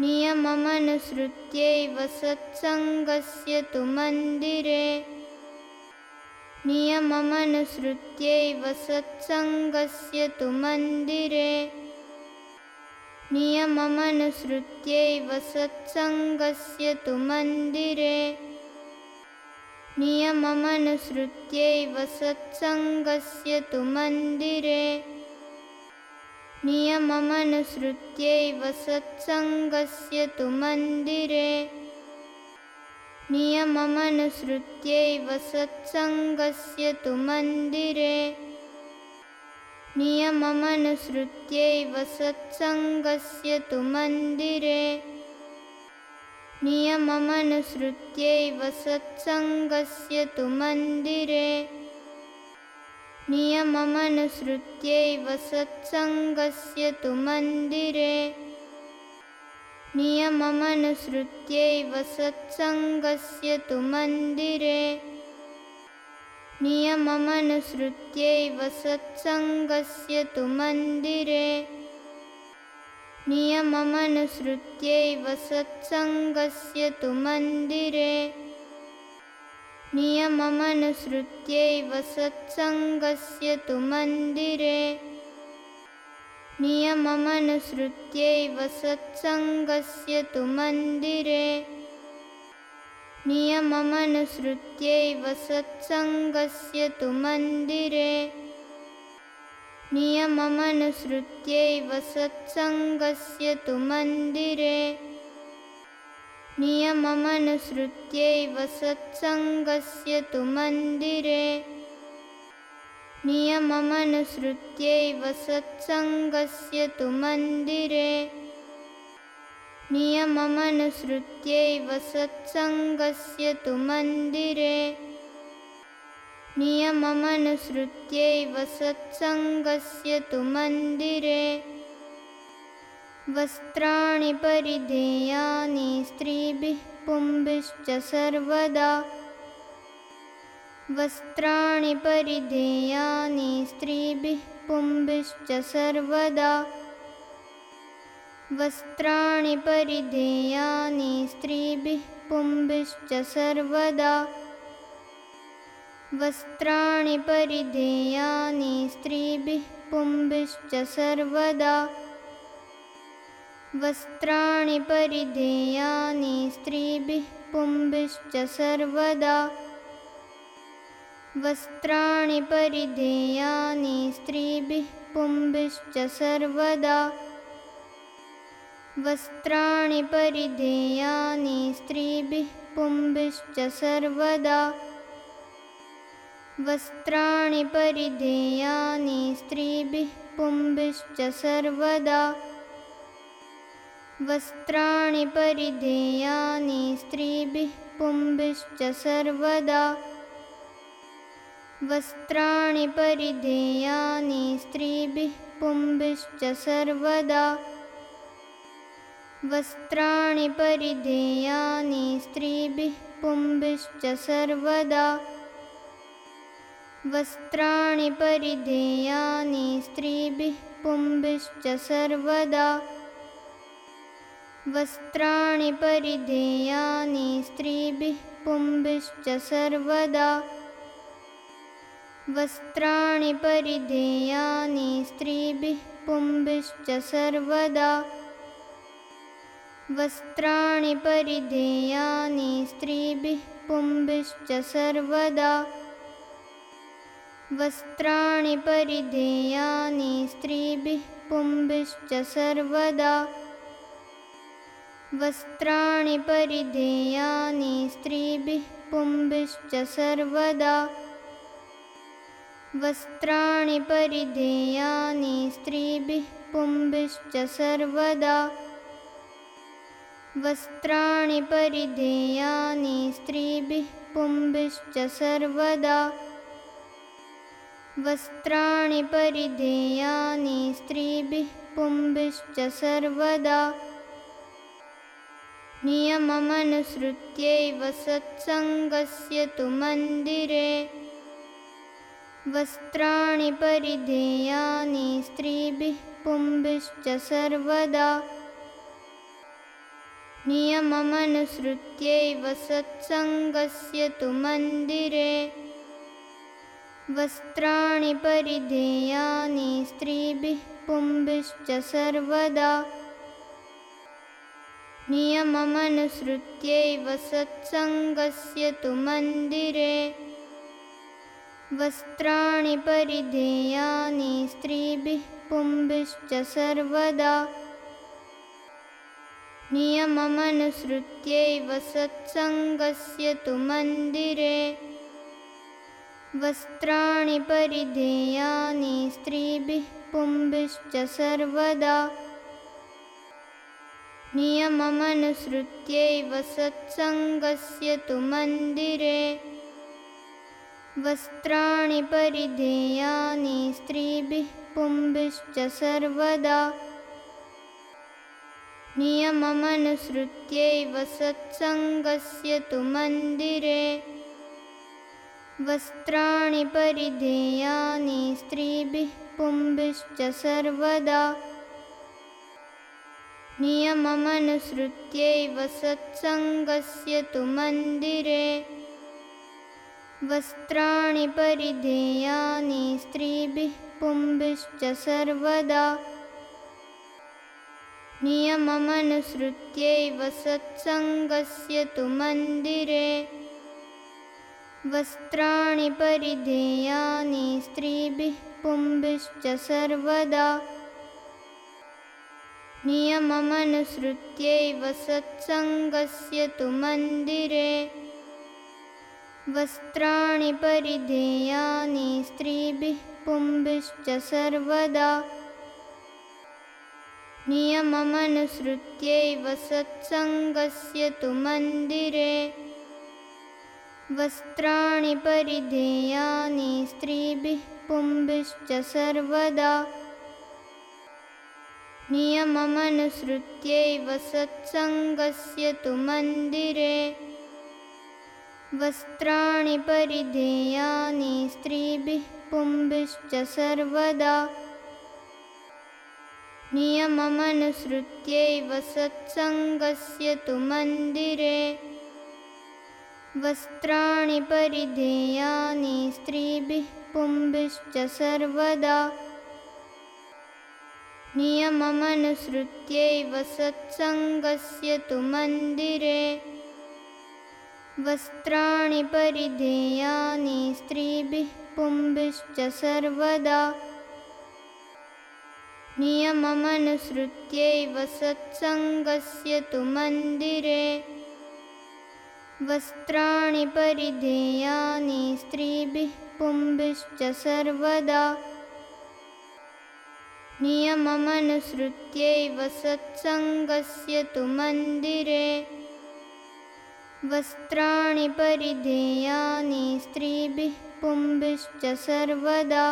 नियममनुसृत्यैव सत्सङ्गस्य तु मन्दिरे। नियममनुसृत्यैव सत्सङ्गस्य तु मन्दिरे। नियममनुसृत्यैव सत्सङ्गस्य तु मन्दिरे। नियममनुसृत्यैव सत्सङ्गस्य तु मन्दिरे नियममनुसृत्यैव सत्सङ्गस्य तु मन्दिरे। नियममनुसृत्यैव सत्सङ्गस्य तु मन्दिरे नियममनुसृत्यैव सत्सङ्गस्य तु मन्दिरे नियममनुसृत्यैव सत्सङ्गस्य तु मन्दिरे नियममनुसृत्यैव सत्सङ्गस्य तु मन्दिरे। नियममनुसृत्यैव सत्सङ्गस्य तु मन्दिरे। नियममनुसृत्यैव सत्सङ्गस्य तु मन्दिरे नियममनुसृत्यैव सत्सङ्गस्य तु मन्दिरे। नियममनुसृत्यैव सत्सङ्गस्य तु मन्दिरे। नियममनुसृत्यैव सत्सङ्गस्य तु मन्दिरे वस्त्राणि परिधेयानि स्त्रीभिः पुंभिश्च सर्वदा। वस्त्राणि परिधेयानि स्त्रीभिः पुंभिश्च सर्वदा। वस्त्राणि परिधेयानि स्त्रीभिः पुंभिश्च सर्वदा। वस्त्राणि परिधेयानि स्त्रीभिः पुंभिश्च सर्वदा वस्त्राणि परिधेयानि स्त्रीभिः पुंभिश्च सर्वदा। वस्त्राणि परिधेयानि स्त्रीभिः पुंभिश्च सर्वदा। वस्त्राणि परिधेयानि स्त्रीभिः पुंभिश्च सर्वदा। वस्त्राणि परिधेयानि स्त्रीभिः पुंभिश्च सर्वदा वस्त्राणि परिधेयानि स्त्रीभिः पुंभिश्च सर्वदा। वस्त्राणि परिधेयानि स्त्रीभिः पुंभिश्च सर्वदा। वस्त्राणि परिधेयानि स्त्रीभिः पुंभिश्च सर्वदा। वस्त्राणि परिधेयानि स्त्रीभिः पुंभिश्च सर्वदा वस्त्राणि परिधेयानि स्त्रीभिः पुंभिश्च सर्वदा। वस्त्राणि परिधेयानि स्त्रीभिः पुंभिश्च सर्वदा। वस्त्राणि परिधेयानि स्त्रीभिः पुंभिश्च सर्वदा। वस्त्राणि परिधेयानि स्त्रीभिः पुंभिश्च सर्वदा वस्त्राणि परिधेयानि स्त्रीभिः पुंभिश्च सर्वदा। वस्त्राणि परिधेयानि स्त्रीभिः पुंभिश्च सर्वदा। वस्त्राणि परिधेयानि स्त्रीभिः पुंभिश्च सर्वदा। वस्त्राणि परिधेयानि स्त्रीभिः पुंभिश्च सर्वदा नियममनुसृत्यैव सत्सङ्गस्य तु मन्दिरे। वस्त्राणि परिधेयानि स्त्रीभिः पुंभिश्च सर्वदा। नियममनुसृत्यैव सत्सङ्गस्य तु मन्दिरे। वस्त्राणि परिधेयानि स्त्रीभिः पुंभिश्च सर्वदा नियममनुसृत्यैव सत्सङ्गस्य तु मन्दिरे। वस्त्राणि परिधेयानि स्त्रीभिः पुंभिश्च सर्वदा। नियममनुसृत्यैव सत्सङ्गस्य तु मन्दिरे। वस्त्राणि परिधेयानि स्त्रीभिः पुंभिश्च सर्वदा नियममनुसृत्यैव सत्सङ्गस्य तु मन्दिरे। वस्त्राणि परिधेयानि स्त्रीभिः पुंभिश्च सर्वदा। नियममनुसृत्यैव सत्सङ्गस्य तु मन्दिरे। वस्त्राणि परिधेयानि स्त्रीभिः पुंभिश्च सर्वदा नियममनुसृत्यैव सत्सङ्गस्य तु मन्दिरे। वस्त्राणि परिधेयानि स्त्रीभिः पुंभिश्च सर्वदा। नियममनुसृत्यैव सत्सङ्गस्य तु मन्दिरे। वस्त्राणि परिधेयानि स्त्रीभिः पुंभिश्च सर्वदा नियममनुसृत्यैव सत्सङ्गस्य तु मन्दिरे। वस्त्राणि परिधेयानि स्त्रीभिः पुंभिश्च सर्वदा। नियममनुसृत्यैव सत्सङ्गस्य तु मन्दिरे। वस्त्राणि परिधेयानि स्त्रीभिः पुंभिश्च सर्वदा नियममनुसृत्यैव सत्सङ्गस्य तु मन्दिरे। वस्त्राणि परिधेयानि स्त्रीभिः पुंभिश्च सर्वदा। नियममनुसृत्यैव सत्सङ्गस्य तु मन्दिरे। वस्त्राणि परिधेयानि स्त्रीभिः पुंभिश्च सर्वदा नियममनुसृत्यैव सत्सङ्गस्य तु मन्दिरे। वस्त्राणि परिधेयानि स्त्रीभिः पुंभिश्च सर्वदा। नियममनुसृत्यैव सत्सङ्गस्य तु मन्दिरे। वस्त्राणि परिधेयानि स्त्रीभिः पुंभिश्च सर्वदा नियममनुसृत्यैव सत्सङ्गस्य तु मन्दिरे। वस्त्राणि परिधेयानि स्त्रीभिः पुंभिश्च सर्वदा